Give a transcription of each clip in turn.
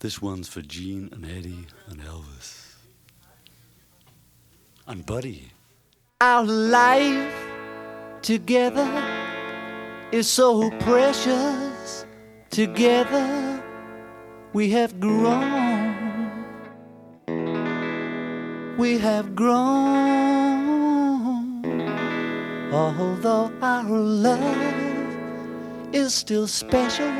This one's for Gene and Eddie and Elvis. And Buddy. Our life together is so precious. Together we have grown. We have grown. Although our love is still special.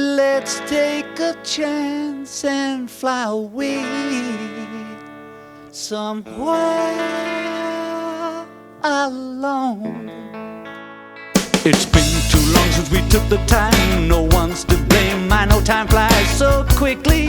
Let's take a chance and fly away somewhere alone. It's been too long since we took the time. No one's to blame. I know time flies so quickly.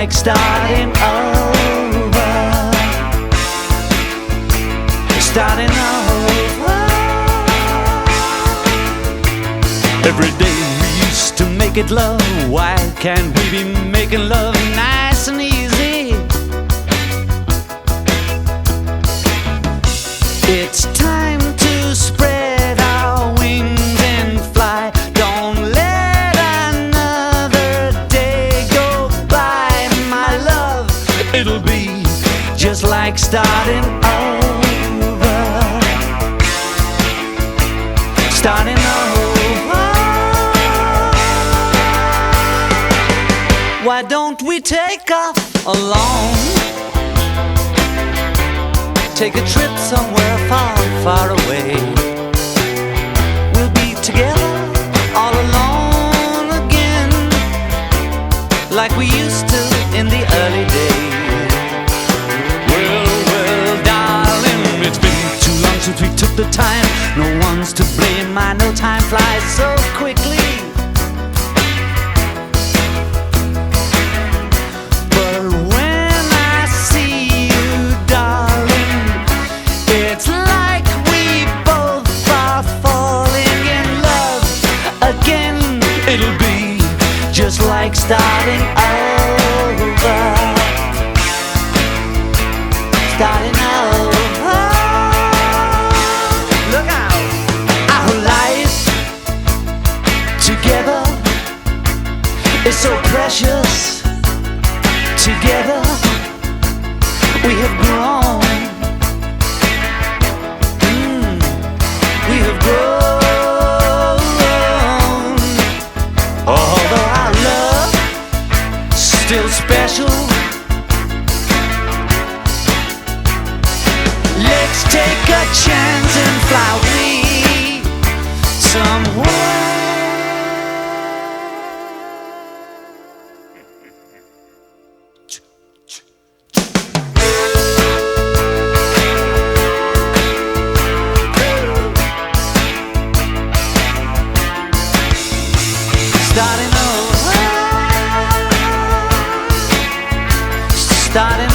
Like starting over. Starting over. Every day we used to make it love. Why can't we be making love nice and easy? Just like starting over. Starting over. Why don't we take off alone? Take a trip somewhere far, far away. We'll be together all alone again, like we used to in the early days. We the time. No one's to blame. I know time flies so quickly. But when I see you, darling, it's like we both are falling in love again. It'll be just like starting is so precious. Together we have grown. Hmm. We have grown. Although our love still special. Let's take a chance and fly. starting